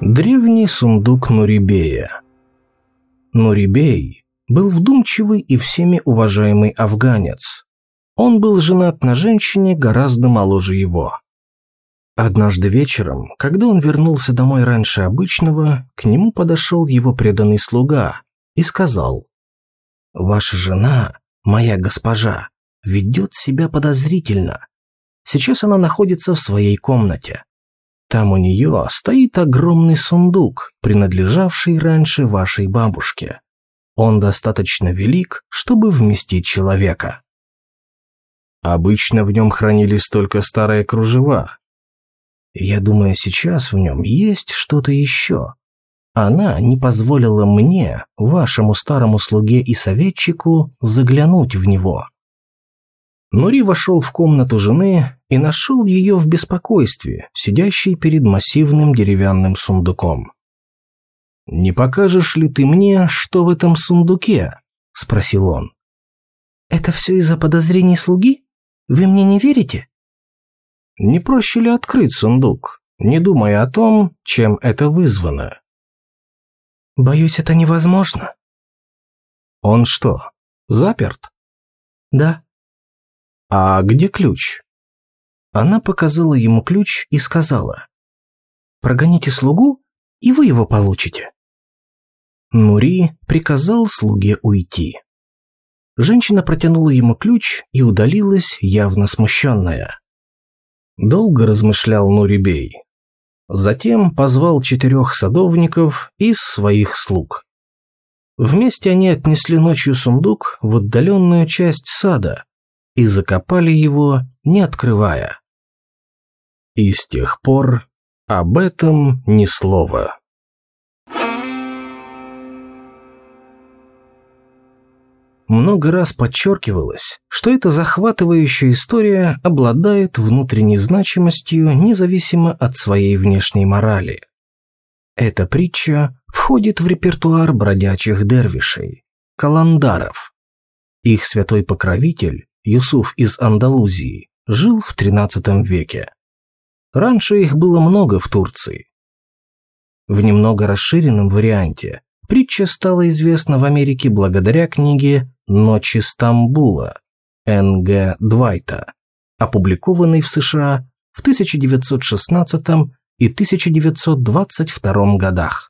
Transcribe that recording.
Древний сундук Нурибея Нурибей был вдумчивый и всеми уважаемый афганец. Он был женат на женщине гораздо моложе его. Однажды вечером, когда он вернулся домой раньше обычного, к нему подошел его преданный слуга и сказал, «Ваша жена, моя госпожа, ведет себя подозрительно. Сейчас она находится в своей комнате. Там у нее стоит огромный сундук, принадлежавший раньше вашей бабушке. Он достаточно велик, чтобы вместить человека. Обычно в нем хранились только старые кружева. Я думаю, сейчас в нем есть что-то еще. Она не позволила мне, вашему старому слуге и советчику, заглянуть в него. Нури вошел в комнату жены и нашел ее в беспокойстве, сидящей перед массивным деревянным сундуком. «Не покажешь ли ты мне, что в этом сундуке?» – спросил он. «Это все из-за подозрений слуги? Вы мне не верите?» «Не проще ли открыть сундук, не думая о том, чем это вызвано?» «Боюсь, это невозможно». «Он что, заперт?» «Да». «А где ключ?» Она показала ему ключ и сказала. «Прогоните слугу, и вы его получите». Нури приказал слуге уйти. Женщина протянула ему ключ и удалилась, явно смущенная. Долго размышлял Нурибей. Затем позвал четырех садовников из своих слуг. Вместе они отнесли ночью сундук в отдаленную часть сада и закопали его, не открывая. И с тех пор об этом ни слова. Много раз подчеркивалось, что эта захватывающая история обладает внутренней значимостью независимо от своей внешней морали. Эта притча входит в репертуар бродячих дервишей, каландаров. Их святой покровитель, Юсуф из Андалузии, жил в XIII веке. Раньше их было много в Турции. В немного расширенном варианте притча стала известна в Америке благодаря книге «Ночи Стамбула» Н.Г. Двайта, опубликованной в США в 1916 и 1922 годах.